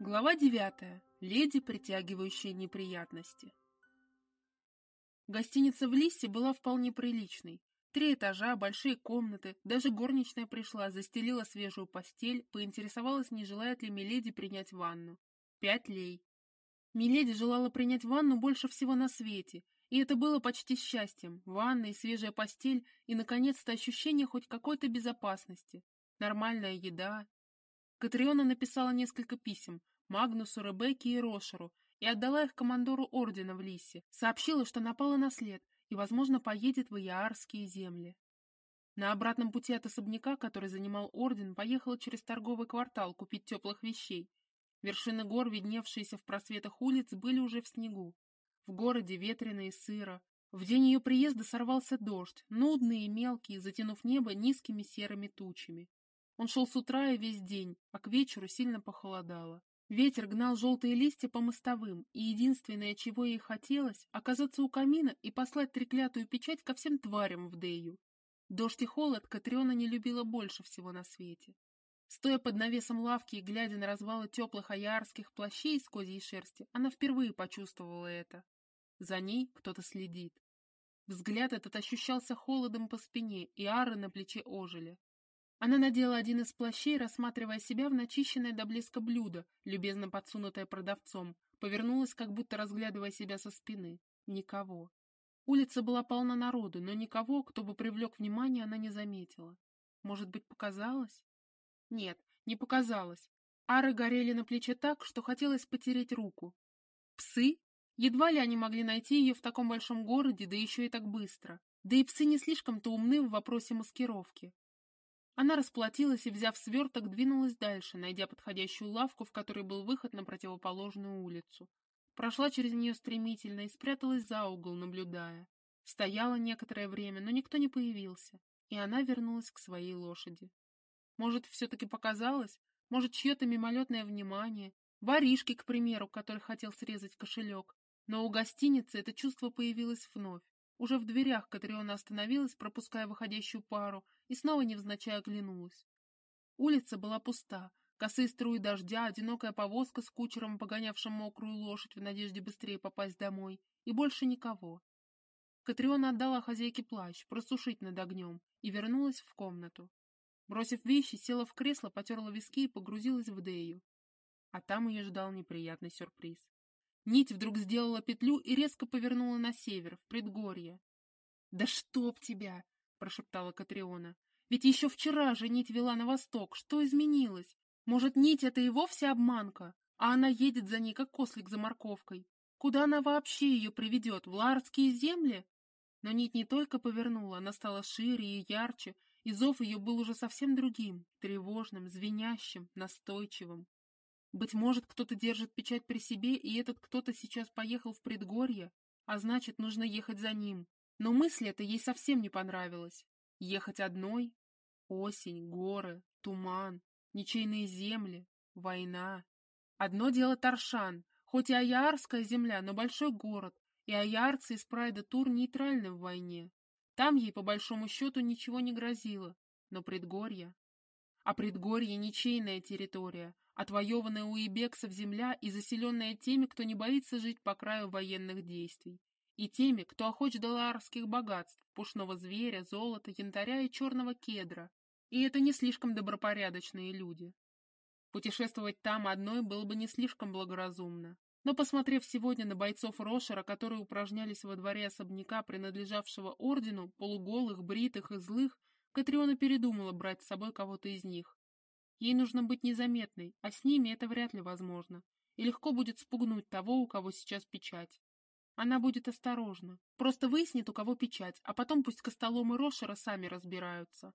Глава девятая. Леди, притягивающая неприятности. Гостиница в Лиссе была вполне приличной. Три этажа, большие комнаты, даже горничная пришла, застелила свежую постель, поинтересовалась, не желает ли Миледи принять ванну. Пять лей. Миледи желала принять ванну больше всего на свете, и это было почти счастьем. Ванна и свежая постель, и, наконец-то, ощущение хоть какой-то безопасности. Нормальная еда. Катриона написала несколько писем, Магнусу, Ребекке и Рошеру, и отдала их командору ордена в Лисе, сообщила, что напала на след и, возможно, поедет в Иаарские земли. На обратном пути от особняка, который занимал орден, поехала через торговый квартал купить теплых вещей. Вершины гор, видневшиеся в просветах улиц, были уже в снегу. В городе ветрено и сыро. В день ее приезда сорвался дождь, нудный и мелкий, затянув небо низкими серыми тучами. Он шел с утра и весь день, а к вечеру сильно похолодало. Ветер гнал желтые листья по мостовым, и единственное, чего ей хотелось, оказаться у камина и послать треклятую печать ко всем тварям в Дею. Дождь и холод Катриона не любила больше всего на свете. Стоя под навесом лавки и глядя на развалы теплых аярских плащей из козьей шерсти, она впервые почувствовала это. За ней кто-то следит. Взгляд этот ощущался холодом по спине, и ары на плече ожили. Она надела один из плащей, рассматривая себя в начищенное до блеска блюдо, любезно подсунутое продавцом, повернулась, как будто разглядывая себя со спины. Никого. Улица была полна народу, но никого, кто бы привлек внимание, она не заметила. Может быть, показалось? Нет, не показалось. Ары горели на плече так, что хотелось потереть руку. Псы? Едва ли они могли найти ее в таком большом городе, да еще и так быстро. Да и псы не слишком-то умны в вопросе маскировки. Она расплатилась и, взяв сверток, двинулась дальше, найдя подходящую лавку, в которой был выход на противоположную улицу. Прошла через нее стремительно и спряталась за угол, наблюдая. Стояла некоторое время, но никто не появился, и она вернулась к своей лошади. Может, все-таки показалось? Может, чье-то мимолетное внимание? Воришки, к примеру, который хотел срезать кошелек. Но у гостиницы это чувство появилось вновь. Уже в дверях Катриона остановилась, пропуская выходящую пару, и снова невзначай оглянулась. Улица была пуста. Косые струи дождя, одинокая повозка с кучером, погонявшим мокрую лошадь в надежде быстрее попасть домой, и больше никого. Катриона отдала хозяйке плащ, просушить над огнем, и вернулась в комнату. Бросив вещи, села в кресло, потерла виски и погрузилась в Дею. А там ее ждал неприятный сюрприз. Нить вдруг сделала петлю и резко повернула на север, в предгорье. «Да чтоб тебя!» — прошептала Катриона. «Ведь еще вчера же нить вела на восток. Что изменилось? Может, нить — это и вовсе обманка, а она едет за ней, как кослик за морковкой? Куда она вообще ее приведет? В ларские земли?» Но нить не только повернула, она стала шире и ярче, и зов ее был уже совсем другим, тревожным, звенящим, настойчивым. Быть может, кто-то держит печать при себе, и этот кто-то сейчас поехал в предгорье, а значит, нужно ехать за ним. Но мысль эта ей совсем не понравилась. Ехать одной? Осень, горы, туман, ничейные земли, война. Одно дело Таршан, хоть и Аярская земля, но большой город, и аярцы из Прайда Тур нейтральны в войне. Там ей, по большому счету, ничего не грозило, но предгорье... А предгорье — ничейная территория, отвоеванная у ибексов земля и заселенная теми, кто не боится жить по краю военных действий, и теми, кто охоч до ларских богатств, пушного зверя, золота, янтаря и черного кедра. И это не слишком добропорядочные люди. Путешествовать там одной было бы не слишком благоразумно. Но, посмотрев сегодня на бойцов Рошера, которые упражнялись во дворе особняка, принадлежавшего ордену, полуголых, бритых и злых, Катриона передумала брать с собой кого-то из них. Ей нужно быть незаметной, а с ними это вряд ли возможно, и легко будет спугнуть того, у кого сейчас печать. Она будет осторожна, просто выяснит, у кого печать, а потом пусть Костолом и Рошера сами разбираются.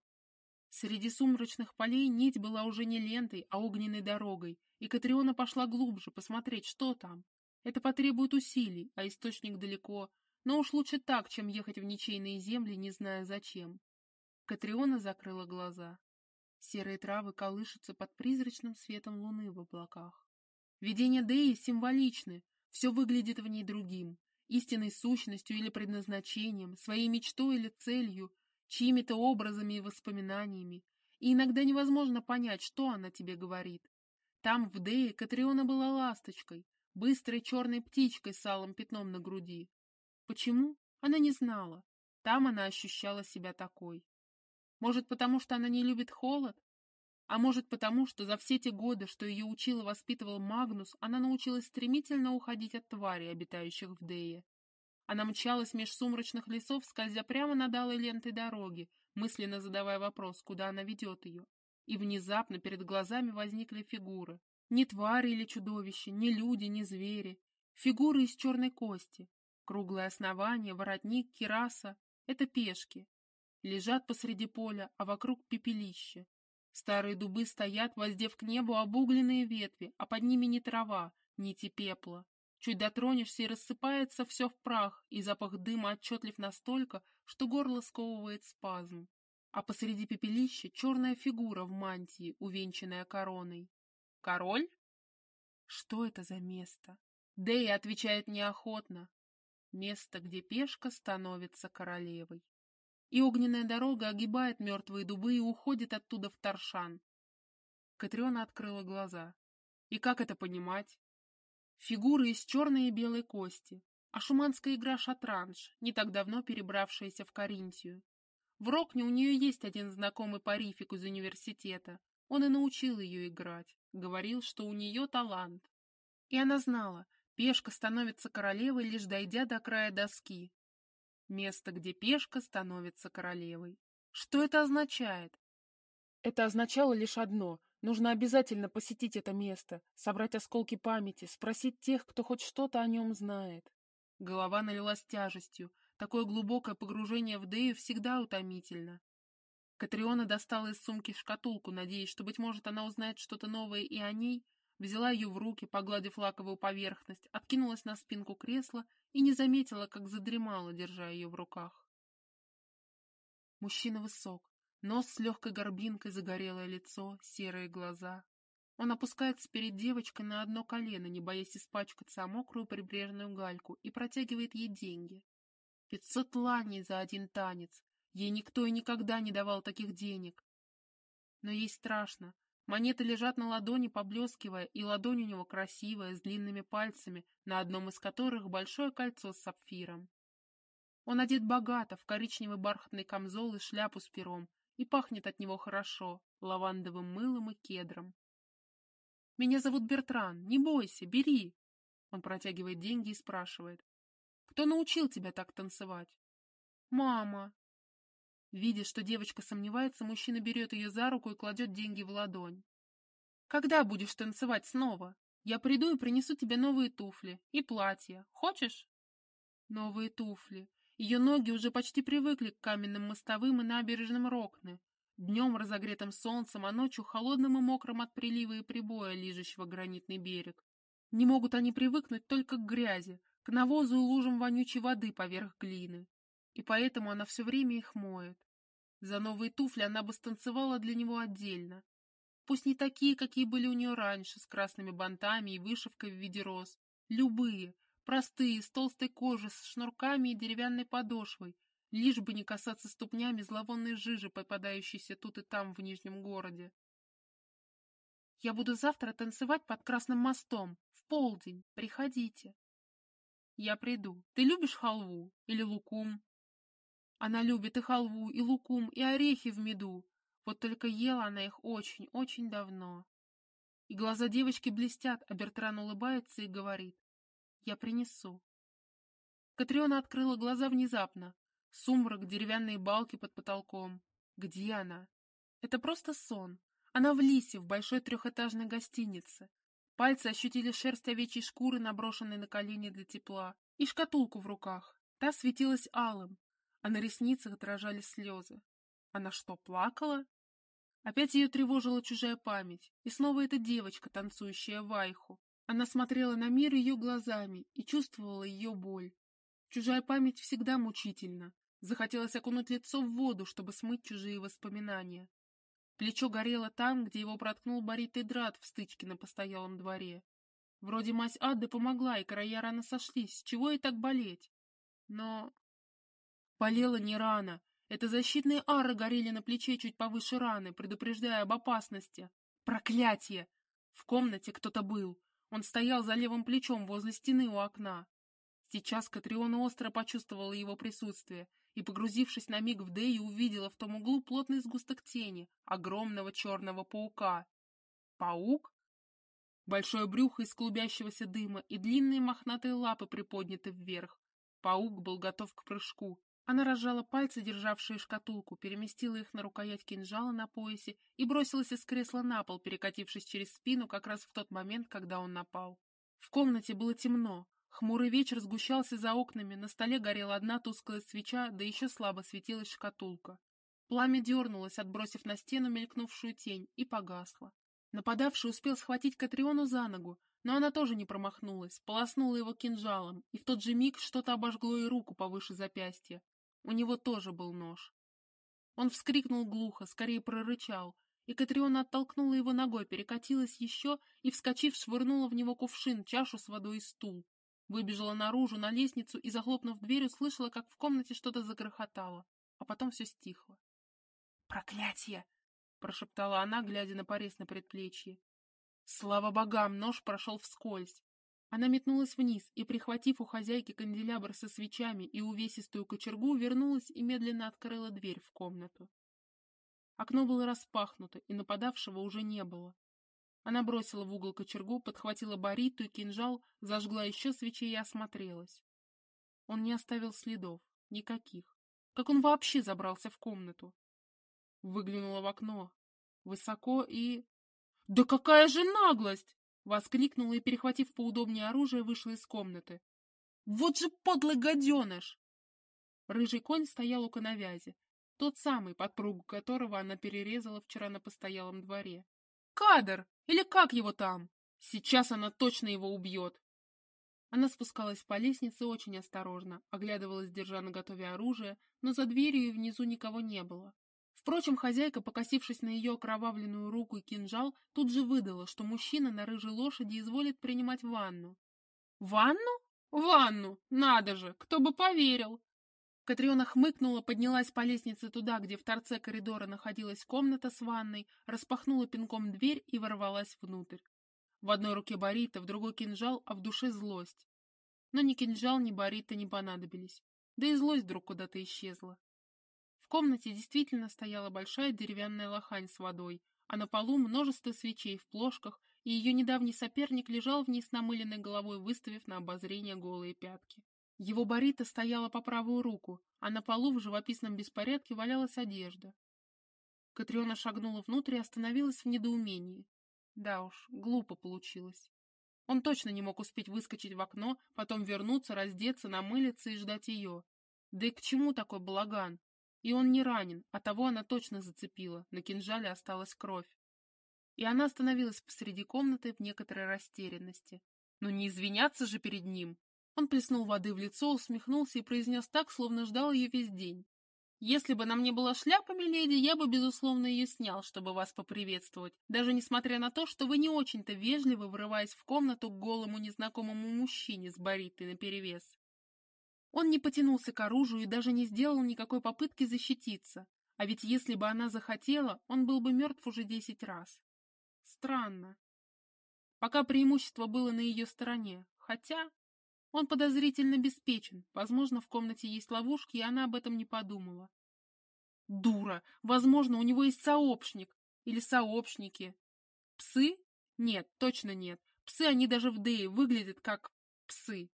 Среди сумрачных полей нить была уже не лентой, а огненной дорогой, и Катриона пошла глубже, посмотреть, что там. Это потребует усилий, а источник далеко, но уж лучше так, чем ехать в ничейные земли, не зная зачем. Катриона закрыла глаза. Серые травы колышутся под призрачным светом луны в облаках. Видения Деи символичны, все выглядит в ней другим, истинной сущностью или предназначением, своей мечтой или целью, чьими-то образами и воспоминаниями, и иногда невозможно понять, что она тебе говорит. Там, в Дее, Катриона была ласточкой, быстрой черной птичкой с алым пятном на груди. Почему? Она не знала. Там она ощущала себя такой. Может, потому что она не любит холод? А может, потому что за все те годы, что ее учил и воспитывал Магнус, она научилась стремительно уходить от тварей, обитающих в Дее. Она мчалась меж сумрачных лесов, скользя прямо над алой лентой дороги, мысленно задавая вопрос, куда она ведет ее. И внезапно перед глазами возникли фигуры. Не твари или чудовища, не люди, не звери. Фигуры из черной кости. Круглое основание, воротник, кираса — это пешки. Лежат посреди поля, а вокруг пепелище. Старые дубы стоят, воздев к небу обугленные ветви, а под ними не трава, нити пепла. Чуть дотронешься и рассыпается все в прах, и запах дыма отчетлив настолько, что горло сковывает спазм. А посреди пепелища черная фигура в мантии, увенчанная короной. Король? Что это за место? Дэй отвечает неохотно. Место, где пешка становится королевой и огненная дорога огибает мертвые дубы и уходит оттуда в Таршан. Катриона открыла глаза. И как это понимать? Фигуры из черной и белой кости, а шуманская игра шатранж, не так давно перебравшаяся в Каринтию. В Рокне у нее есть один знакомый парифик из университета. Он и научил ее играть, говорил, что у нее талант. И она знала, пешка становится королевой, лишь дойдя до края доски, Место, где пешка становится королевой. Что это означает? Это означало лишь одно. Нужно обязательно посетить это место, собрать осколки памяти, спросить тех, кто хоть что-то о нем знает. Голова налилась тяжестью. Такое глубокое погружение в Дею всегда утомительно. Катриона достала из сумки шкатулку, надеясь, что, быть может, она узнает что-то новое и о ней, взяла ее в руки, погладив лаковую поверхность, откинулась на спинку кресла и не заметила, как задремала, держа ее в руках. Мужчина высок, нос с легкой горбинкой, загорелое лицо, серые глаза. Он опускается перед девочкой на одно колено, не боясь испачкаться о мокрую прибрежную гальку, и протягивает ей деньги. Пятьсот ланей за один танец. Ей никто и никогда не давал таких денег. Но ей страшно, Монеты лежат на ладони, поблескивая, и ладонь у него красивая, с длинными пальцами, на одном из которых большое кольцо с сапфиром. Он одет богато, в коричневый бархатный камзол и шляпу с пером, и пахнет от него хорошо, лавандовым мылом и кедром. «Меня зовут Бертран, не бойся, бери!» Он протягивает деньги и спрашивает. «Кто научил тебя так танцевать?» «Мама!» Видя, что девочка сомневается, мужчина берет ее за руку и кладет деньги в ладонь. «Когда будешь танцевать снова? Я приду и принесу тебе новые туфли и платье. Хочешь?» Новые туфли. Ее ноги уже почти привыкли к каменным мостовым и набережным Рокны. Днем разогретым солнцем, а ночью холодным и мокрым от прилива и прибоя, лижущего гранитный берег. Не могут они привыкнуть только к грязи, к навозу и лужам вонючей воды поверх глины. И поэтому она все время их моет. За новые туфли она бы станцевала для него отдельно. Пусть не такие, какие были у нее раньше, с красными бантами и вышивкой в виде роз. Любые, простые, с толстой кожи, с шнурками и деревянной подошвой, лишь бы не касаться ступнями зловонной жижи, попадающейся тут и там в Нижнем городе. Я буду завтра танцевать под Красным мостом, в полдень, приходите. Я приду. Ты любишь халву или лукум? Она любит и халву, и лукум, и орехи в меду. Вот только ела она их очень-очень давно. И глаза девочки блестят, а Бертран улыбается и говорит. «Я принесу». Катриона открыла глаза внезапно. Сумрак, деревянные балки под потолком. Где она? Это просто сон. Она в Лисе, в большой трехэтажной гостинице. Пальцы ощутили шерсть овечьей шкуры, наброшенной на колени для тепла, и шкатулку в руках. Та светилась алым, а на ресницах дрожали слезы. Она что, плакала? Опять ее тревожила чужая память, и снова эта девочка, танцующая вайху. Она смотрела на мир ее глазами и чувствовала ее боль. Чужая память всегда мучительна. Захотелось окунуть лицо в воду, чтобы смыть чужие воспоминания. Плечо горело там, где его проткнул Боритый драт в стычке на постоялом дворе. Вроде мать Адды помогла, и края рано сошлись, чего и так болеть. Но Болела не рана. Это защитные ары горели на плече чуть повыше раны, предупреждая об опасности. Проклятие! В комнате кто-то был. Он стоял за левым плечом возле стены у окна. Сейчас Катриона остро почувствовала его присутствие и, погрузившись на миг в Дэю, увидела в том углу плотный сгусток тени, огромного черного паука. Паук? Большое брюхо из клубящегося дыма и длинные мохнатые лапы приподняты вверх. Паук был готов к прыжку. Она разжала пальцы, державшие шкатулку, переместила их на рукоять кинжала на поясе и бросилась из кресла на пол, перекатившись через спину как раз в тот момент, когда он напал. В комнате было темно. Хмурый вечер сгущался за окнами, на столе горела одна тусклая свеча, да еще слабо светилась шкатулка. Пламя дернулось, отбросив на стену мелькнувшую тень, и погасло. Нападавший успел схватить Катриону за ногу, но она тоже не промахнулась, полоснула его кинжалом, и в тот же миг что-то обожгло ей руку повыше запястья. У него тоже был нож. Он вскрикнул глухо, скорее прорычал, и Катриона оттолкнула его ногой, перекатилась еще и, вскочив, швырнула в него кувшин, чашу с водой и стул. Выбежала наружу, на лестницу и, захлопнув дверь, услышала, как в комнате что-то загрохотало, а потом все стихло. «Проклятие!» — прошептала она, глядя на порез на предплечье. Слава богам, нож прошел вскользь. Она метнулась вниз и, прихватив у хозяйки канделябр со свечами и увесистую кочергу, вернулась и медленно открыла дверь в комнату. Окно было распахнуто, и нападавшего уже не было. Она бросила в угол кочергу, подхватила бариту и кинжал, зажгла еще свечей и осмотрелась. Он не оставил следов, никаких. Как он вообще забрался в комнату? Выглянула в окно. Высоко и... «Да какая же наглость!» Воскликнула и, перехватив поудобнее оружие, вышла из комнаты. «Вот же подлый гаденыш!» Рыжий конь стоял у коновязи, тот самый, подпругу которого она перерезала вчера на постоялом дворе. «Кадр! Или как его там? Сейчас она точно его убьет!» Она спускалась по лестнице очень осторожно, оглядывалась, держа наготове оружие, но за дверью и внизу никого не было. Впрочем, хозяйка, покосившись на ее окровавленную руку и кинжал, тут же выдала, что мужчина на рыжей лошади изволит принимать ванну. «Ванну? Ванну! Надо же! Кто бы поверил!» Катриона хмыкнула, поднялась по лестнице туда, где в торце коридора находилась комната с ванной, распахнула пинком дверь и ворвалась внутрь. В одной руке Борита, в другой кинжал, а в душе злость. Но ни кинжал, ни Борита не понадобились. Да и злость вдруг куда-то исчезла. В комнате действительно стояла большая деревянная лохань с водой, а на полу множество свечей в плошках, и ее недавний соперник лежал вниз намыленной головой, выставив на обозрение голые пятки. Его барита стояла по правую руку, а на полу в живописном беспорядке валялась одежда. Катриона шагнула внутрь и остановилась в недоумении. Да уж, глупо получилось. Он точно не мог успеть выскочить в окно, потом вернуться, раздеться, намылиться и ждать ее. Да и к чему такой балаган? И он не ранен, а того она точно зацепила, на кинжале осталась кровь. И она остановилась посреди комнаты в некоторой растерянности. Но не извиняться же перед ним. Он плеснул воды в лицо, усмехнулся и произнес так, словно ждал ее весь день. «Если бы на мне была шляпа, миледи, я бы, безусловно, ее снял, чтобы вас поприветствовать, даже несмотря на то, что вы не очень-то вежливы, врываясь в комнату к голому незнакомому мужчине с баритой наперевес. Он не потянулся к оружию и даже не сделал никакой попытки защититься. А ведь если бы она захотела, он был бы мертв уже десять раз. Странно. Пока преимущество было на ее стороне, хотя он подозрительно беспечен, возможно, в комнате есть ловушки, и она об этом не подумала. Дура! Возможно, у него есть сообщник или сообщники. Псы? Нет, точно нет. Псы, они даже в Дее выглядят как псы.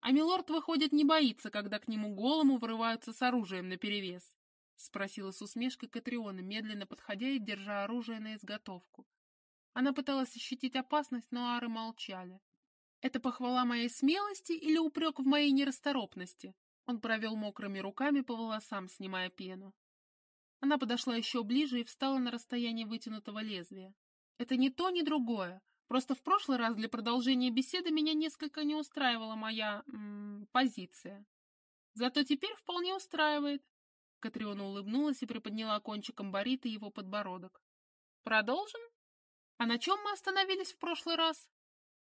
А милорд, выходит, не боится, когда к нему голому врываются с оружием наперевес? — спросила с усмешкой Катриона, медленно подходя и держа оружие на изготовку. Она пыталась ощутить опасность, но ары молчали. «Это похвала моей смелости или упрек в моей нерасторопности?» Он провел мокрыми руками по волосам, снимая пену. Она подошла еще ближе и встала на расстоянии вытянутого лезвия. «Это ни то, ни другое. Просто в прошлый раз для продолжения беседы меня несколько не устраивала моя... М -м, позиция. Зато теперь вполне устраивает. Катриона улыбнулась и приподняла кончиком барита его подбородок. Продолжим? А на чем мы остановились в прошлый раз?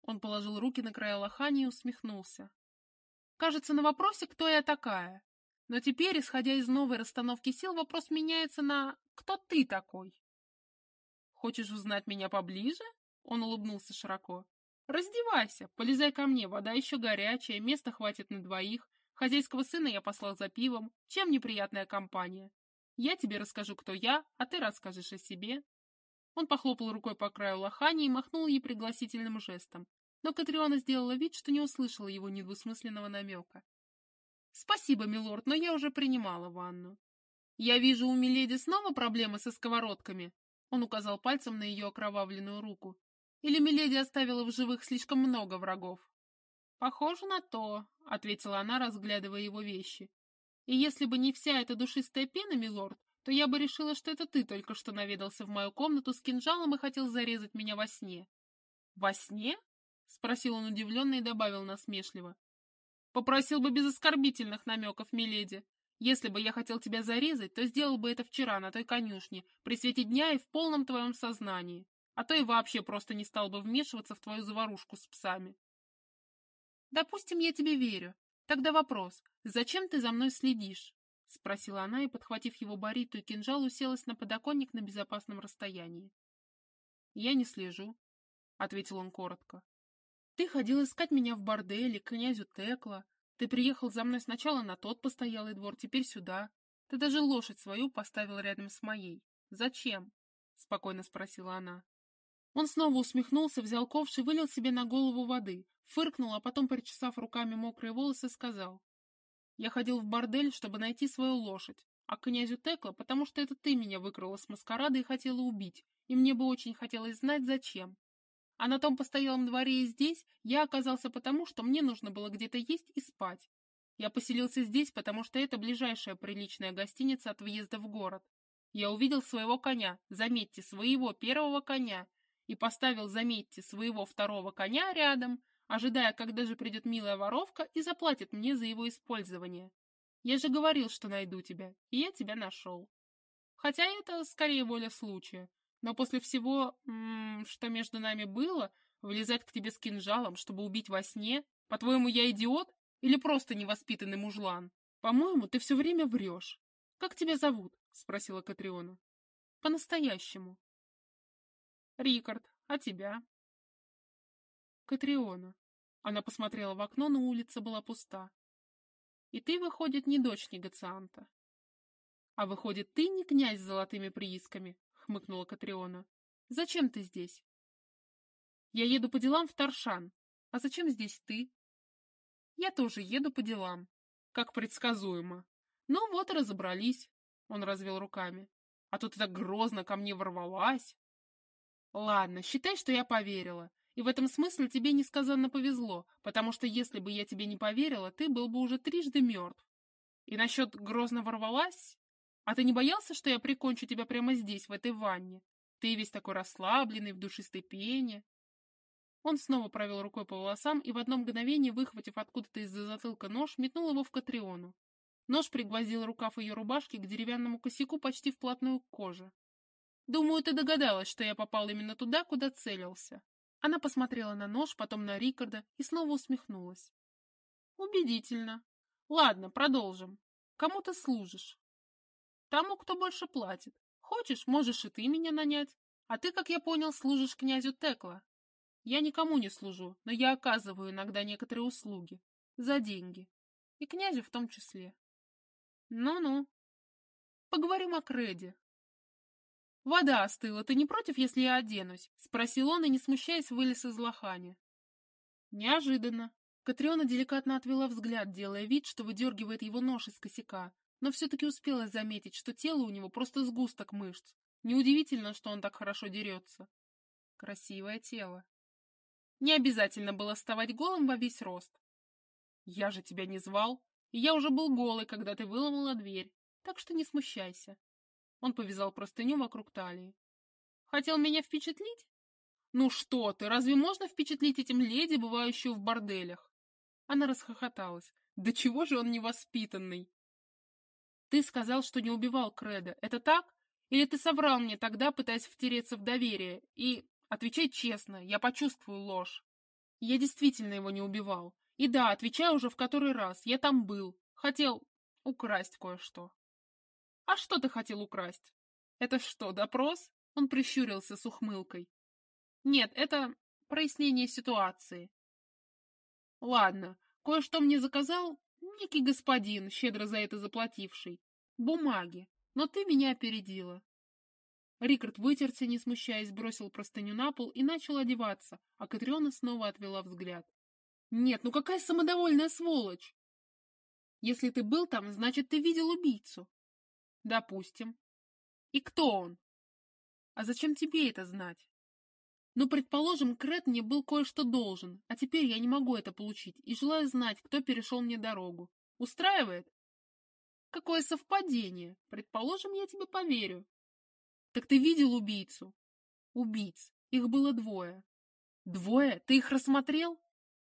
Он положил руки на края лохани и усмехнулся. Кажется, на вопросе, кто я такая. Но теперь, исходя из новой расстановки сил, вопрос меняется на «кто ты такой?» Хочешь узнать меня поближе? Он улыбнулся широко. Раздевайся, полезай ко мне, вода еще горячая, места хватит на двоих. Хозяйского сына я послал за пивом. Чем неприятная компания? Я тебе расскажу, кто я, а ты расскажешь о себе. Он похлопал рукой по краю лохани и махнул ей пригласительным жестом. Но Катриона сделала вид, что не услышала его недвусмысленного намека. «Спасибо, милорд, но я уже принимала ванну». «Я вижу, у Миледи снова проблемы со сковородками?» Он указал пальцем на ее окровавленную руку. «Или Миледи оставила в живых слишком много врагов?» «Похоже на то», — ответила она, разглядывая его вещи. «И если бы не вся эта душистая пена, милорд, то я бы решила, что это ты только что наведался в мою комнату с кинжалом и хотел зарезать меня во сне». «Во сне?» — спросил он удивленно и добавил насмешливо. Попросил бы без оскорбительных намеков, миледи. Если бы я хотел тебя зарезать, то сделал бы это вчера на той конюшне, при свете дня и в полном твоем сознании. А то и вообще просто не стал бы вмешиваться в твою заварушку с псами. Допустим, я тебе верю. Тогда вопрос, зачем ты за мной следишь? Спросила она и, подхватив его бариту и кинжал, уселась на подоконник на безопасном расстоянии. Я не слежу, — ответил он коротко. Ты ходил искать меня в борделе, к князю Текла. Ты приехал за мной сначала на тот постоялый двор, теперь сюда. Ты даже лошадь свою поставил рядом с моей. Зачем? Спокойно спросила она. Он снова усмехнулся, взял ковш и вылил себе на голову воды, фыркнул, а потом, причесав руками мокрые волосы, сказал. Я ходил в бордель, чтобы найти свою лошадь, а к князю Текла, потому что это ты меня выкрала с маскарада и хотела убить, и мне бы очень хотелось знать, зачем. А на том постоялом дворе и здесь я оказался потому, что мне нужно было где-то есть и спать. Я поселился здесь, потому что это ближайшая приличная гостиница от въезда в город. Я увидел своего коня, заметьте, своего первого коня, и поставил, заметьте, своего второго коня рядом, ожидая, когда же придет милая воровка и заплатит мне за его использование. Я же говорил, что найду тебя, и я тебя нашел. Хотя это скорее воля случая. Но после всего, что между нами было, влезать к тебе с кинжалом, чтобы убить во сне? По-твоему, я идиот? Или просто невоспитанный мужлан? По-моему, ты все время врешь. Как тебя зовут? Спросила Катриона. По-настоящему. Рикард, а тебя? Катриона. Она посмотрела в окно, но улица была пуста. И ты, выходит, не дочь негацианта. А выходит, ты не князь с золотыми приисками, — хмыкнула Катриона. «Зачем ты здесь?» «Я еду по делам в Таршан. А зачем здесь ты?» «Я тоже еду по делам. Как предсказуемо. Ну вот и разобрались», — он развел руками. «А тут так грозно ко мне ворвалась». «Ладно, считай, что я поверила. И в этом смысле тебе несказанно повезло, потому что если бы я тебе не поверила, ты был бы уже трижды мертв. И насчет грозно ворвалась, а ты не боялся, что я прикончу тебя прямо здесь, в этой ванне? Ты весь такой расслабленный, в душистой пене. Он снова провел рукой по волосам и в одно мгновение, выхватив откуда-то из-за затылка нож, метнул его в Катриону. Нож пригвоздил рукав ее рубашки к деревянному косяку почти вплотную к коже. «Думаю, ты догадалась, что я попал именно туда, куда целился». Она посмотрела на нож, потом на Рикарда и снова усмехнулась. «Убедительно. Ладно, продолжим. Кому ты служишь?» Тому, кто больше платит. Хочешь, можешь и ты меня нанять. А ты, как я понял, служишь князю Текла. Я никому не служу, но я оказываю иногда некоторые услуги. За деньги. И князю в том числе. Ну-ну. Поговорим о Креде. Вода остыла. Ты не против, если я оденусь? Спросил он и, не смущаясь, вылез из лохани. Неожиданно. Катриона деликатно отвела взгляд, делая вид, что выдергивает его нож из косяка, но все-таки успела заметить, что тело у него просто сгусток мышц. Неудивительно, что он так хорошо дерется. Красивое тело. Не обязательно было вставать голым во весь рост. Я же тебя не звал, и я уже был голый, когда ты выломала дверь, так что не смущайся. Он повязал простыню вокруг талии. Хотел меня впечатлить? Ну что ты, разве можно впечатлить этим леди, бывающую в борделях? Она расхохоталась. Да чего же он невоспитанный? Ты сказал, что не убивал Креда. Это так? Или ты соврал мне тогда, пытаясь втереться в доверие? И, отвечай честно, я почувствую ложь. Я действительно его не убивал. И да, отвечаю уже в который раз. Я там был. Хотел украсть кое-что. А что ты хотел украсть? Это что, допрос? Он прищурился с ухмылкой. Нет, это прояснение ситуации. Ладно, кое-что мне заказал некий господин, щедро за это заплативший. Бумаги. Но ты меня опередила. Рикард вытерся, не смущаясь, бросил простыню на пол и начал одеваться, а Катриона снова отвела взгляд. «Нет, ну какая самодовольная сволочь!» «Если ты был там, значит, ты видел убийцу». «Допустим». «И кто он?» «А зачем тебе это знать?» «Ну, предположим, Крет мне был кое-что должен, а теперь я не могу это получить и желаю знать, кто перешел мне дорогу. Устраивает?» «Какое совпадение! Предположим, я тебе поверю. Так ты видел убийцу? Убийц. Их было двое. Двое? Ты их рассмотрел?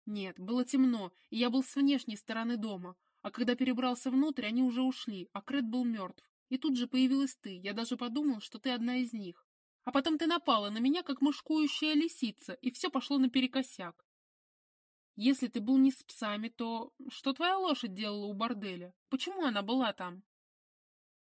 Нет, было темно, и я был с внешней стороны дома. А когда перебрался внутрь, они уже ушли, а Крет был мертв. И тут же появилась ты. Я даже подумал, что ты одна из них. А потом ты напала на меня, как мышкующая лисица, и все пошло наперекосяк. Если ты был не с псами, то что твоя лошадь делала у борделя? Почему она была там?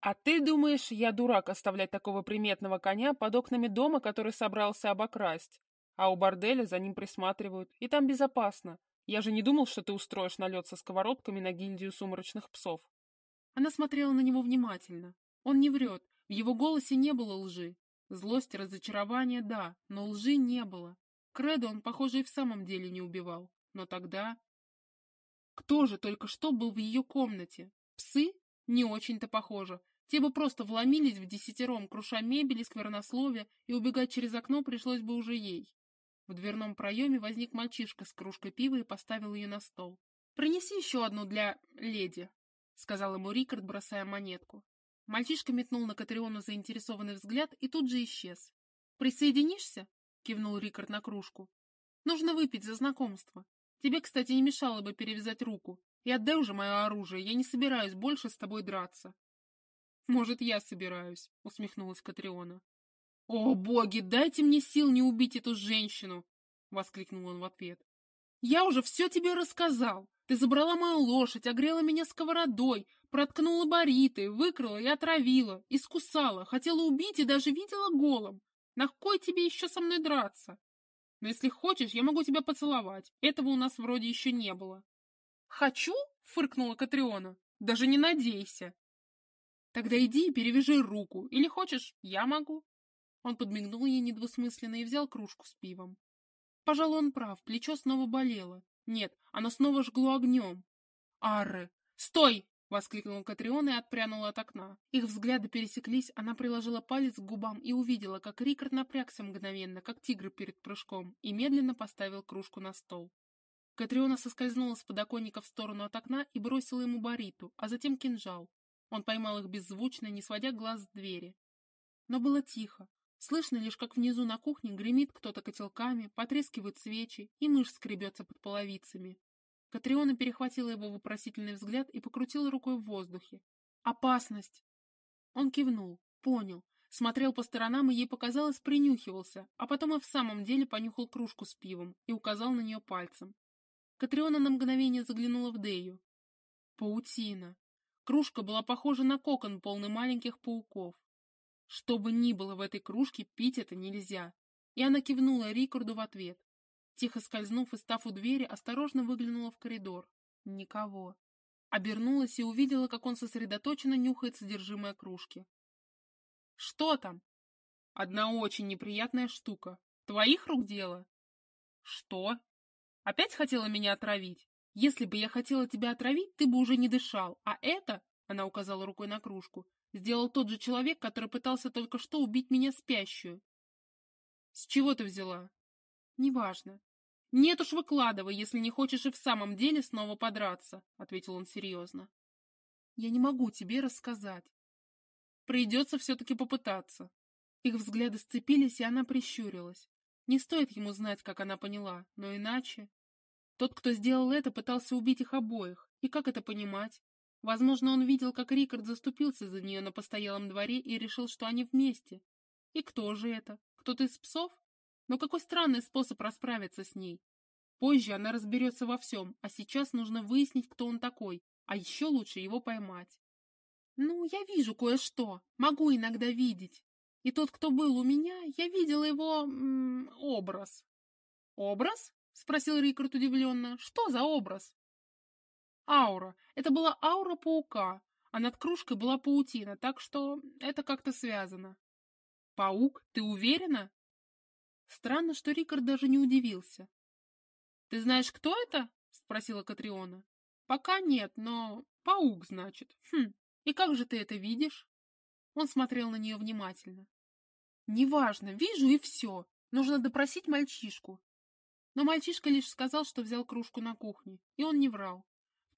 А ты думаешь, я дурак оставлять такого приметного коня под окнами дома, который собрался обокрасть? А у борделя за ним присматривают, и там безопасно. Я же не думал, что ты устроишь налет со сковородками на гильдию сумрачных псов. Она смотрела на него внимательно. Он не врет, в его голосе не было лжи. Злость, разочарование, да, но лжи не было. Кредо он, похоже, и в самом деле не убивал. Но тогда... Кто же только что был в ее комнате? Псы? Не очень-то похоже. Те бы просто вломились в десятером, круша мебель и сквернословие, и убегать через окно пришлось бы уже ей. В дверном проеме возник мальчишка с кружкой пива и поставил ее на стол. «Принеси еще одну для леди», — сказал ему Рикард, бросая монетку. Мальчишка метнул на Катриону заинтересованный взгляд и тут же исчез. «Присоединишься?» — кивнул Рикард на кружку. «Нужно выпить за знакомство. Тебе, кстати, не мешало бы перевязать руку. И отдай уже мое оружие, я не собираюсь больше с тобой драться». «Может, я собираюсь», — усмехнулась Катриона. «О, боги, дайте мне сил не убить эту женщину!» — воскликнул он в ответ. «Я уже все тебе рассказал. Ты забрала мою лошадь, огрела меня сковородой, проткнула бариты, выкрала и отравила, искусала, хотела убить и даже видела голым. На кой тебе еще со мной драться? Но если хочешь, я могу тебя поцеловать. Этого у нас вроде еще не было». «Хочу?» — фыркнула Катриона. «Даже не надейся. Тогда иди и перевяжи руку. Или хочешь, я могу. Он подмигнул ей недвусмысленно и взял кружку с пивом. Пожалуй, он прав, плечо снова болело. Нет, оно снова жгло огнем. «Арре! Стой!» — воскликнула Катриона и отпрянула от окна. Их взгляды пересеклись, она приложила палец к губам и увидела, как Рикард напрягся мгновенно, как тигр перед прыжком, и медленно поставил кружку на стол. Катриона соскользнула с подоконника в сторону от окна и бросила ему бариту, а затем кинжал. Он поймал их беззвучно, не сводя глаз с двери. Но было тихо. Слышно лишь, как внизу на кухне гремит кто-то котелками, потрескивают свечи, и мышь скребется под половицами. Катриона перехватила его вопросительный взгляд и покрутила рукой в воздухе. «Опасность!» Он кивнул, понял, смотрел по сторонам и ей показалось, принюхивался, а потом и в самом деле понюхал кружку с пивом и указал на нее пальцем. Катриона на мгновение заглянула в Дею. Паутина. Кружка была похожа на кокон, полный маленьких пауков. Что бы ни было в этой кружке, пить это нельзя. И она кивнула Рикарду в ответ. Тихо скользнув и став у двери, осторожно выглянула в коридор. Никого. Обернулась и увидела, как он сосредоточенно нюхает содержимое кружки. «Что там?» «Одна очень неприятная штука. Твоих рук дело?» «Что? Опять хотела меня отравить?» Если бы я хотела тебя отравить, ты бы уже не дышал, а это, она указала рукой на кружку, сделал тот же человек, который пытался только что убить меня спящую. С чего ты взяла? Неважно. Нет уж, выкладывай, если не хочешь и в самом деле снова подраться, ответил он серьезно. Я не могу тебе рассказать. Придется все-таки попытаться. Их взгляды сцепились, и она прищурилась. Не стоит ему знать, как она поняла, но иначе... Тот, кто сделал это, пытался убить их обоих. И как это понимать? Возможно, он видел, как Рикард заступился за нее на постоялом дворе и решил, что они вместе. И кто же это? Кто-то из псов? Но какой странный способ расправиться с ней. Позже она разберется во всем, а сейчас нужно выяснить, кто он такой, а еще лучше его поймать. «Ну, я вижу кое-что, могу иногда видеть». И тот, кто был у меня, я видела его... М -м, образ. «Образ?» — спросил Рикард удивленно. «Что за образ?» «Аура. Это была аура паука, а над кружкой была паутина, так что это как-то связано». «Паук? Ты уверена?» Странно, что Рикард даже не удивился. «Ты знаешь, кто это?» — спросила Катриона. «Пока нет, но паук, значит. Хм, и как же ты это видишь?» Он смотрел на нее внимательно. «Неважно, вижу и все. Нужно допросить мальчишку». Но мальчишка лишь сказал, что взял кружку на кухне, и он не врал.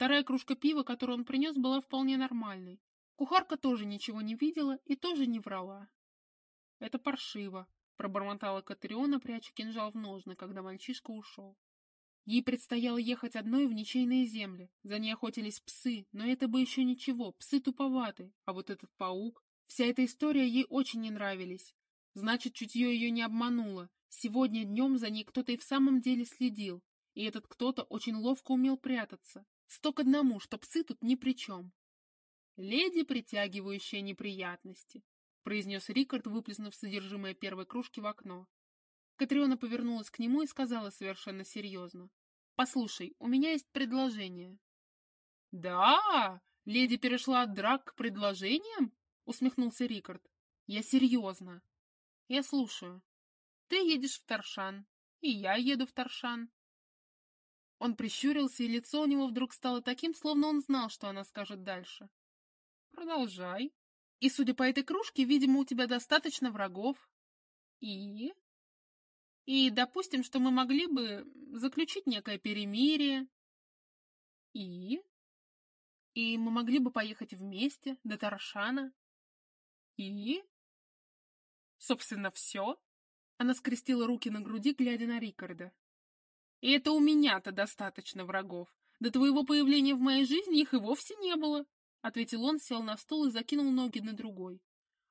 Вторая кружка пива, которую он принес, была вполне нормальной. Кухарка тоже ничего не видела и тоже не врала. «Это паршиво», — пробормотала Катриона, пряча кинжал в ножны, когда мальчишка ушел. Ей предстояло ехать одной в ничейные земли. За ней охотились псы, но это бы еще ничего, псы туповаты. А вот этот паук... Вся эта история ей очень не нравились. Значит, чутье ее не обмануло. Сегодня днем за ней кто-то и в самом деле следил. И этот кто-то очень ловко умел прятаться. Сто к одному, что псы тут ни при чем. «Леди, притягивающая неприятности», — произнес Рикард, выплеснув содержимое первой кружки в окно. Катриона повернулась к нему и сказала совершенно серьезно. «Послушай, у меня есть предложение». «Да? Леди перешла от драк к предложениям?» — усмехнулся Рикард. «Я серьезно. Я слушаю. Ты едешь в Таршан, и я еду в Таршан». Он прищурился, и лицо у него вдруг стало таким, словно он знал, что она скажет дальше. «Продолжай. И, судя по этой кружке, видимо, у тебя достаточно врагов. И...» И допустим, что мы могли бы заключить некое перемирие. И? И мы могли бы поехать вместе до Таршана. И? Собственно, все. Она скрестила руки на груди, глядя на Рикарда. И это у меня-то достаточно врагов. До твоего появления в моей жизни их и вовсе не было, — ответил он, сел на стул и закинул ноги на другой.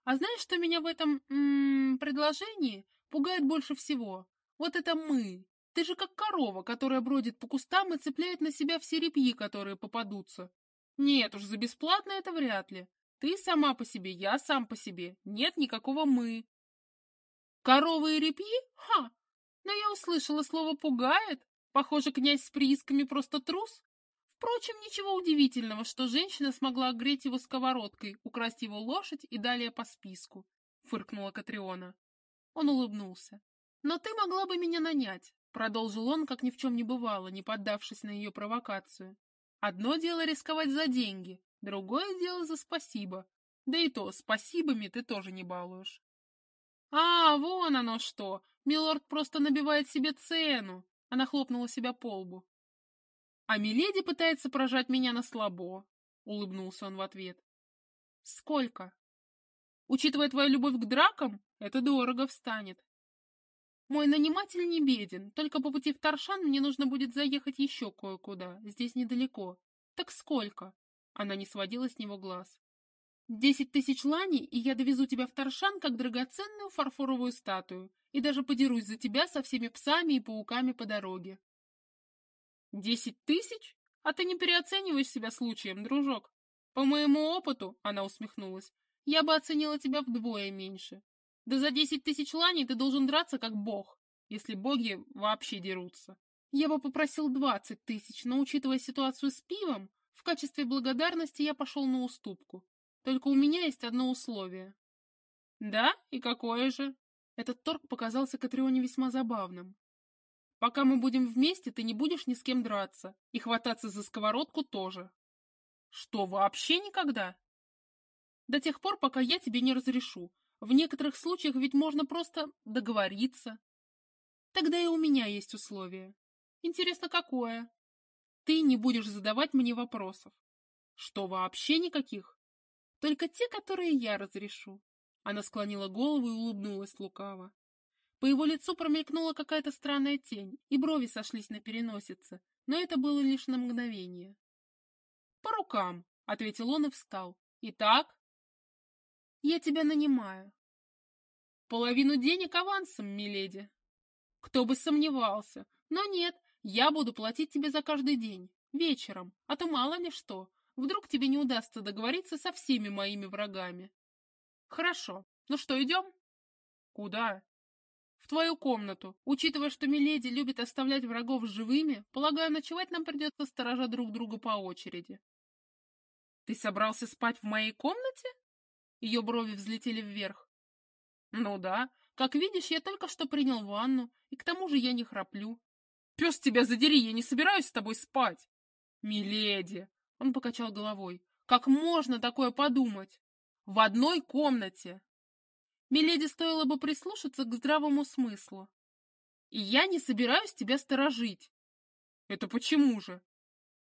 А знаешь, что меня в этом м -м, предложении пугает больше всего. Вот это мы. Ты же как корова, которая бродит по кустам и цепляет на себя все репьи, которые попадутся. Нет уж, за бесплатно это вряд ли. Ты сама по себе, я сам по себе. Нет никакого «мы». Коровы и репьи? Ха! Но я услышала слово «пугает». Похоже, князь с приисками просто трус. Впрочем, ничего удивительного, что женщина смогла огреть его сковородкой, украсть его лошадь и далее по списку, — фыркнула Катриона. Он улыбнулся. «Но ты могла бы меня нанять», — продолжил он, как ни в чем не бывало, не поддавшись на ее провокацию. «Одно дело рисковать за деньги, другое дело за спасибо. Да и то, спасибами ты тоже не балуешь». «А, вон оно что! Милорд просто набивает себе цену!» Она хлопнула себя по лбу. «А Миледи пытается прожать меня на слабо», — улыбнулся он в ответ. «Сколько?» «Учитывая твою любовь к дракам, это дорого встанет. Мой наниматель не беден, только по пути в Таршан мне нужно будет заехать еще кое-куда, здесь недалеко. Так сколько? Она не сводила с него глаз. Десять тысяч лани, и я довезу тебя в Таршан как драгоценную фарфоровую статую, и даже подерусь за тебя со всеми псами и пауками по дороге. Десять тысяч? А ты не переоцениваешь себя случаем, дружок? По моему опыту, она усмехнулась, я бы оценила тебя вдвое меньше. Да за десять тысяч ланей ты должен драться как бог, если боги вообще дерутся. Я бы попросил двадцать тысяч, но учитывая ситуацию с пивом, в качестве благодарности я пошел на уступку. Только у меня есть одно условие. Да? И какое же? Этот торг показался Катрионе весьма забавным. Пока мы будем вместе, ты не будешь ни с кем драться, и хвататься за сковородку тоже. Что, вообще никогда? До тех пор, пока я тебе не разрешу, в некоторых случаях ведь можно просто договориться. Тогда и у меня есть условие. Интересно, какое? Ты не будешь задавать мне вопросов. Что, вообще никаких? Только те, которые я разрешу. Она склонила голову и улыбнулась лукаво. По его лицу промелькнула какая-то странная тень, и брови сошлись на переносице, но это было лишь на мгновение. «По рукам», — ответил он и встал. «Итак?» Я тебя нанимаю. Половину денег авансом, миледи. Кто бы сомневался. Но нет, я буду платить тебе за каждый день, вечером, а то мало ли что. Вдруг тебе не удастся договориться со всеми моими врагами. Хорошо, ну что, идем? Куда? В твою комнату. Учитывая, что Миледи любит оставлять врагов живыми, полагаю, ночевать нам придется сторожа друг друга по очереди. Ты собрался спать в моей комнате? Ее брови взлетели вверх. Ну да, как видишь, я только что принял ванну, и к тому же я не храплю. Пес тебя задери, я не собираюсь с тобой спать. Миледи, он покачал головой. Как можно такое подумать? В одной комнате. Миледи стоило бы прислушаться к здравому смыслу. И я не собираюсь тебя сторожить. Это почему же?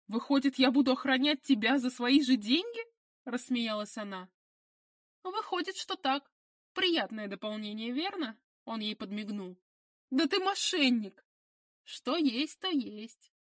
Выходит, я буду охранять тебя за свои же деньги? Рассмеялась она. Выходит, что так. Приятное дополнение, верно? Он ей подмигнул. Да ты мошенник! Что есть, то есть.